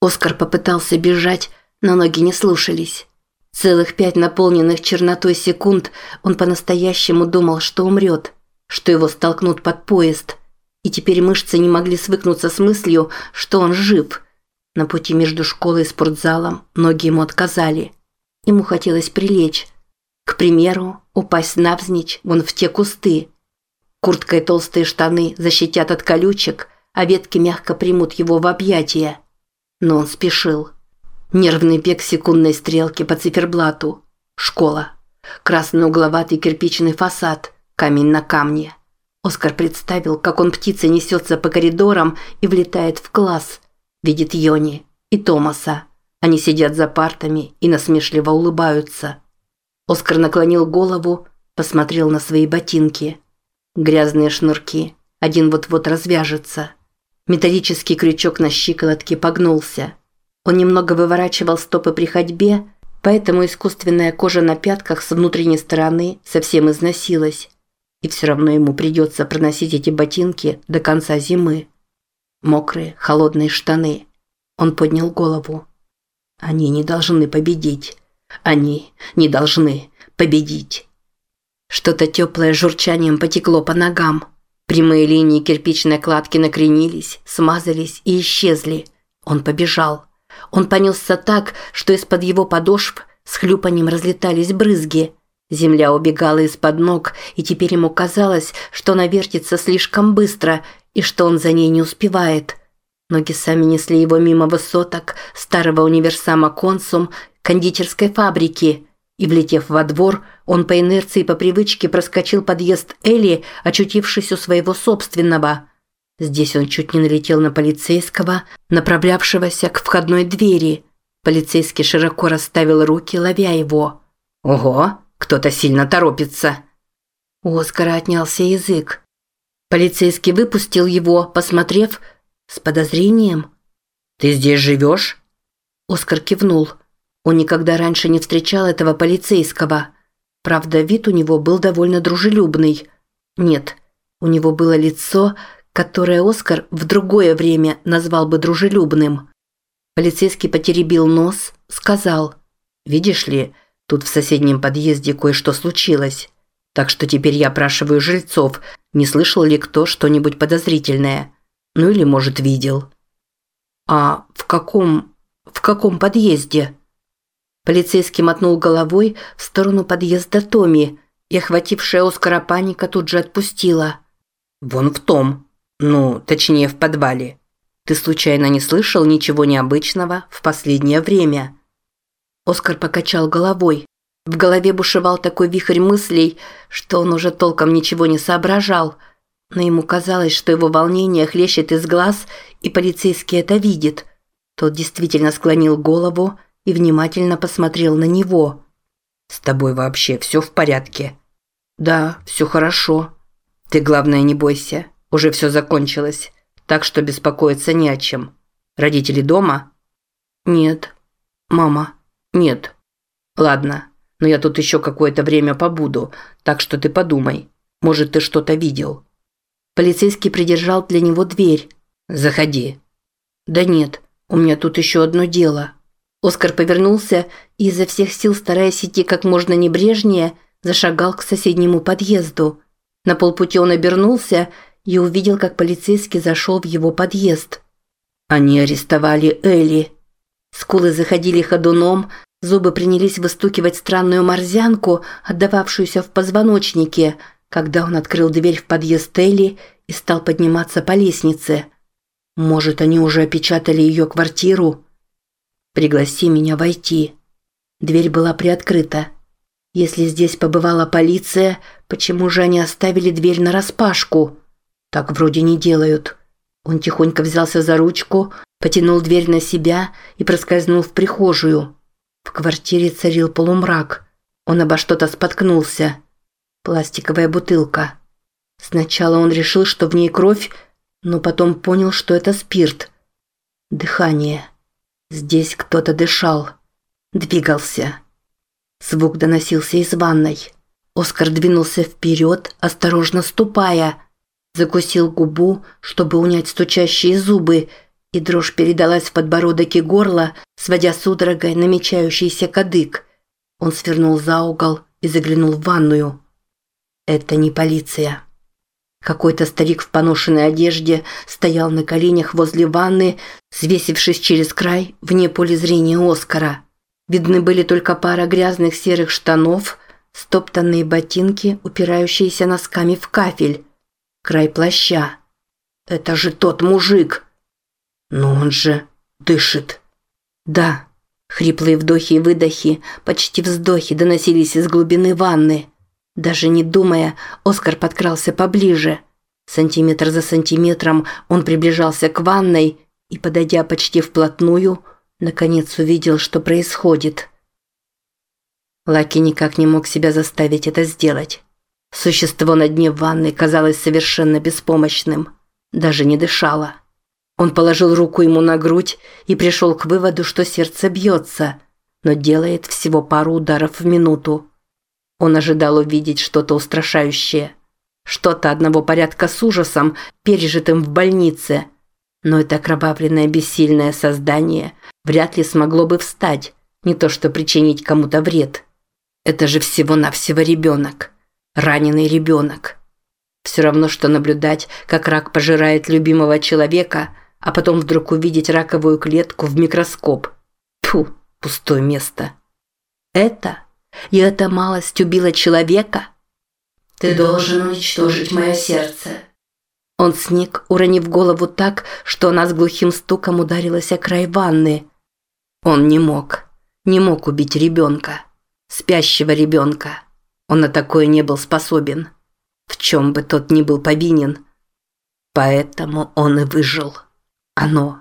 Оскар попытался бежать, но ноги не слушались. Целых пять наполненных чернотой секунд он по-настоящему думал, что умрет, что его столкнут под поезд. И теперь мышцы не могли свыкнуться с мыслью, что он жив. На пути между школой и спортзалом ноги ему отказали. Ему хотелось прилечь. К примеру, упасть навзничь вон в те кусты. Куртка и толстые штаны защитят от колючек, а ветки мягко примут его в объятия. Но он спешил. Нервный бег секундной стрелки по циферблату. Школа. Красный угловатый кирпичный фасад. Камень на камне. Оскар представил, как он птицей несется по коридорам и влетает в класс. Видит Йони и Томаса. Они сидят за партами и насмешливо улыбаются. Оскар наклонил голову, посмотрел на свои ботинки. Грязные шнурки. Один вот-вот развяжется. Металлический крючок на щиколотке погнулся. Он немного выворачивал стопы при ходьбе, поэтому искусственная кожа на пятках с внутренней стороны совсем износилась. И все равно ему придется проносить эти ботинки до конца зимы. Мокрые, холодные штаны. Он поднял голову. Они не должны победить. Они не должны победить. Что-то теплое журчанием потекло по ногам. Прямые линии кирпичной кладки накренились, смазались и исчезли. Он побежал. Он понесся так, что из-под его подошв с хлюпанием разлетались брызги. Земля убегала из-под ног, и теперь ему казалось, что она вертится слишком быстро и что он за ней не успевает. Ноги сами несли его мимо высоток, старого универсама «Консум», кондитерской фабрики – и, влетев во двор, он по инерции и по привычке проскочил подъезд Элли, очутившись у своего собственного. Здесь он чуть не налетел на полицейского, направлявшегося к входной двери. Полицейский широко расставил руки, ловя его. «Ого, кто-то сильно торопится!» У Оскара отнялся язык. Полицейский выпустил его, посмотрев с подозрением. «Ты здесь живешь?» Оскар кивнул. Он никогда раньше не встречал этого полицейского. Правда, вид у него был довольно дружелюбный. Нет, у него было лицо, которое Оскар в другое время назвал бы дружелюбным. Полицейский потеребил нос, сказал, «Видишь ли, тут в соседнем подъезде кое-что случилось. Так что теперь я опрашиваю жильцов, не слышал ли кто что-нибудь подозрительное. Ну или, может, видел». «А в каком... в каком подъезде?» Полицейский мотнул головой в сторону подъезда Томи, и охватившая Оскара паника тут же отпустила. «Вон в том. Ну, точнее, в подвале. Ты случайно не слышал ничего необычного в последнее время?» Оскар покачал головой. В голове бушевал такой вихрь мыслей, что он уже толком ничего не соображал. Но ему казалось, что его волнение хлещет из глаз, и полицейский это видит. Тот действительно склонил голову, и внимательно посмотрел на него. «С тобой вообще все в порядке?» «Да, все хорошо. Ты, главное, не бойся. Уже все закончилось. Так что беспокоиться не о чем. Родители дома?» «Нет». «Мама?» «Нет». «Ладно, но я тут еще какое-то время побуду, так что ты подумай. Может, ты что-то видел?» Полицейский придержал для него дверь. «Заходи». «Да нет, у меня тут еще одно дело». Оскар повернулся и изо всех сил, стараясь идти как можно небрежнее, зашагал к соседнему подъезду. На полпути он обернулся и увидел, как полицейский зашел в его подъезд. Они арестовали Элли. Скулы заходили ходуном, зубы принялись выстукивать странную морзянку, отдававшуюся в позвоночнике, когда он открыл дверь в подъезд Элли и стал подниматься по лестнице. Может, они уже опечатали ее квартиру? «Пригласи меня войти». Дверь была приоткрыта. Если здесь побывала полиция, почему же они оставили дверь нараспашку? Так вроде не делают. Он тихонько взялся за ручку, потянул дверь на себя и проскользнул в прихожую. В квартире царил полумрак. Он обо что-то споткнулся. Пластиковая бутылка. Сначала он решил, что в ней кровь, но потом понял, что это спирт. Дыхание. Здесь кто-то дышал, двигался. Звук доносился из ванной. Оскар двинулся вперед, осторожно ступая. Закусил губу, чтобы унять стучащие зубы, и дрожь передалась в подбородок и горло, сводя судорогой намечающийся кадык. Он свернул за угол и заглянул в ванную. Это не полиция. Какой-то старик в поношенной одежде стоял на коленях возле ванны, свесившись через край вне поля зрения Оскара. Видны были только пара грязных серых штанов, стоптанные ботинки, упирающиеся носками в кафель. Край плаща. Это же тот мужик. Но он же дышит. Да. Хриплые вдохи и выдохи, почти вздохи доносились из глубины ванны. Даже не думая, Оскар подкрался поближе. Сантиметр за сантиметром он приближался к ванной и, подойдя почти вплотную, наконец увидел, что происходит. Лаки никак не мог себя заставить это сделать. Существо на дне ванны казалось совершенно беспомощным. Даже не дышало. Он положил руку ему на грудь и пришел к выводу, что сердце бьется, но делает всего пару ударов в минуту. Он ожидал увидеть что-то устрашающее. Что-то одного порядка с ужасом, пережитым в больнице. Но это окровавленное бессильное создание вряд ли смогло бы встать, не то что причинить кому-то вред. Это же всего-навсего ребенок. Раненый ребенок. Все равно, что наблюдать, как рак пожирает любимого человека, а потом вдруг увидеть раковую клетку в микроскоп. Фу, пустое место. Это и эта малость убила человека? Ты должен уничтожить мое сердце. Он сник, уронив голову так, что она с глухим стуком ударилась о край ванны. Он не мог. Не мог убить ребенка. Спящего ребенка. Он на такое не был способен. В чем бы тот ни был повинен. Поэтому он и выжил. Оно.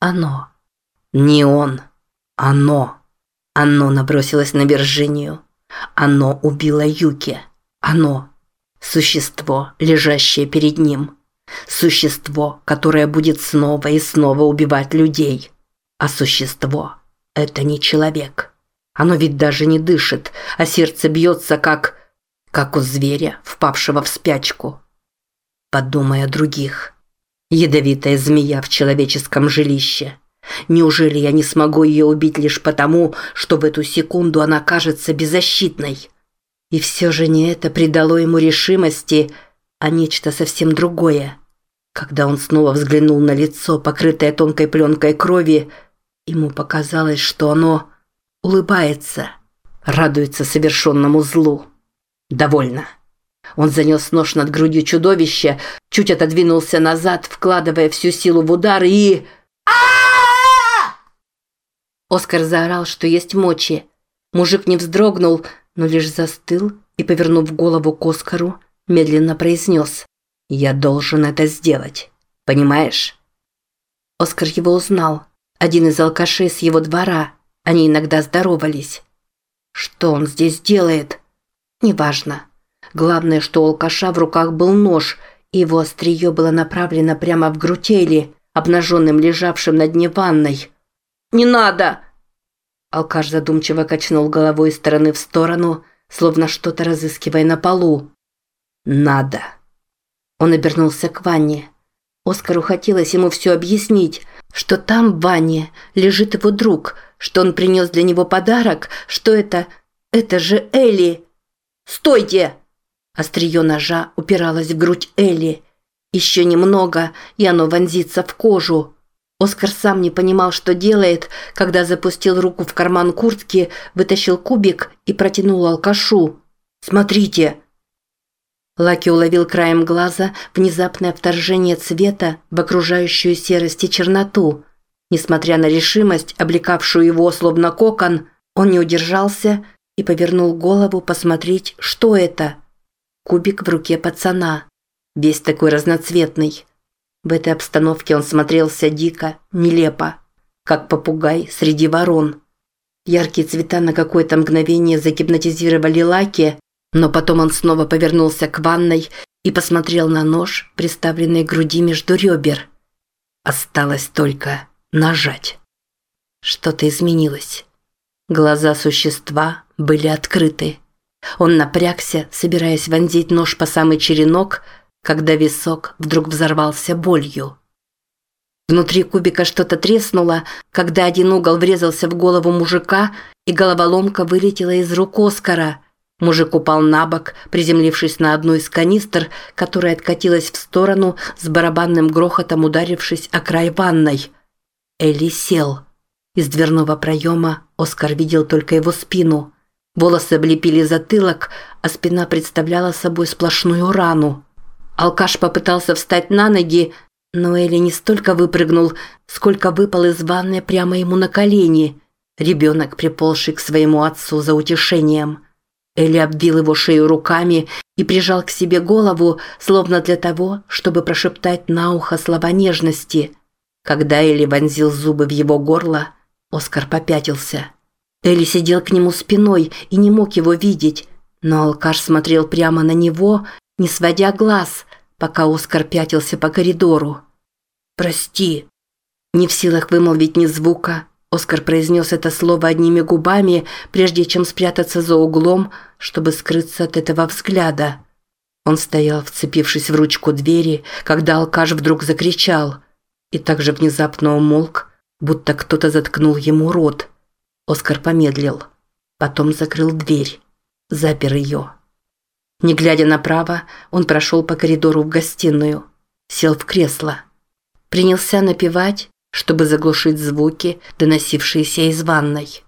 Оно. Не он. Оно. Оно набросилось на Виржинию. Оно убило Юки. Оно. Существо, лежащее перед ним. Существо, которое будет снова и снова убивать людей. А существо – это не человек. Оно ведь даже не дышит, а сердце бьется как... как у зверя, впавшего в спячку. Подумай о других. Ядовитая змея в человеческом жилище – Неужели я не смогу ее убить лишь потому, что в эту секунду она кажется беззащитной? И все же не это придало ему решимости, а нечто совсем другое. Когда он снова взглянул на лицо, покрытое тонкой пленкой крови, ему показалось, что оно улыбается, радуется совершенному злу. Довольно. Он занес нож над грудью чудовища, чуть отодвинулся назад, вкладывая всю силу в удар и... Оскар заорал, что есть мочи. Мужик не вздрогнул, но лишь застыл и, повернув голову к Оскару, медленно произнес «Я должен это сделать. Понимаешь?» Оскар его узнал. Один из алкашей с его двора. Они иногда здоровались. Что он здесь делает? Неважно. Главное, что у алкаша в руках был нож, и его острие было направлено прямо в грудь Элли, обнаженным лежавшим на дне ванной. Не надо!» Алкаш задумчиво качнул головой из стороны в сторону, словно что-то разыскивая на полу. «Надо!» Он обернулся к ванне. Оскару хотелось ему все объяснить, что там в ванне лежит его друг, что он принес для него подарок, что это... это же Элли. «Стойте!» Острие ножа упиралось в грудь Элли. Еще немного, и оно вонзится в кожу. Оскар сам не понимал, что делает, когда запустил руку в карман куртки, вытащил кубик и протянул алкашу. «Смотрите!» Лаки уловил краем глаза внезапное вторжение цвета в окружающую серость и черноту. Несмотря на решимость, облекавшую его словно кокон, он не удержался и повернул голову посмотреть, что это. Кубик в руке пацана. Весь такой разноцветный. В этой обстановке он смотрелся дико, нелепо, как попугай среди ворон. Яркие цвета на какое-то мгновение загипнотизировали Лаки, но потом он снова повернулся к ванной и посмотрел на нож, приставленный к груди между ребер. Осталось только нажать. Что-то изменилось. Глаза существа были открыты. Он напрягся, собираясь вонзить нож по самый черенок, когда висок вдруг взорвался болью. Внутри кубика что-то треснуло, когда один угол врезался в голову мужика, и головоломка вылетела из рук Оскара. Мужик упал на бок, приземлившись на одну из канистр, которая откатилась в сторону с барабанным грохотом ударившись о край ванной. Элли сел. Из дверного проема Оскар видел только его спину. Волосы облепили затылок, а спина представляла собой сплошную рану. Алкаш попытался встать на ноги, но Элли не столько выпрыгнул, сколько выпал из ванны прямо ему на колени. Ребенок, приползший к своему отцу за утешением. Элли обвил его шею руками и прижал к себе голову, словно для того, чтобы прошептать на ухо слова нежности. Когда Элли вонзил зубы в его горло, Оскар попятился. Элли сидел к нему спиной и не мог его видеть, но алкаш смотрел прямо на него, не сводя глаз, пока Оскар пятился по коридору. «Прости». Не в силах вымолвить ни звука, Оскар произнес это слово одними губами, прежде чем спрятаться за углом, чтобы скрыться от этого взгляда. Он стоял, вцепившись в ручку двери, когда алкаш вдруг закричал, и также внезапно умолк, будто кто-то заткнул ему рот. Оскар помедлил. Потом закрыл дверь. Запер ее. Не глядя направо, он прошел по коридору в гостиную. Сел в кресло. Принялся напевать, чтобы заглушить звуки, доносившиеся из ванной.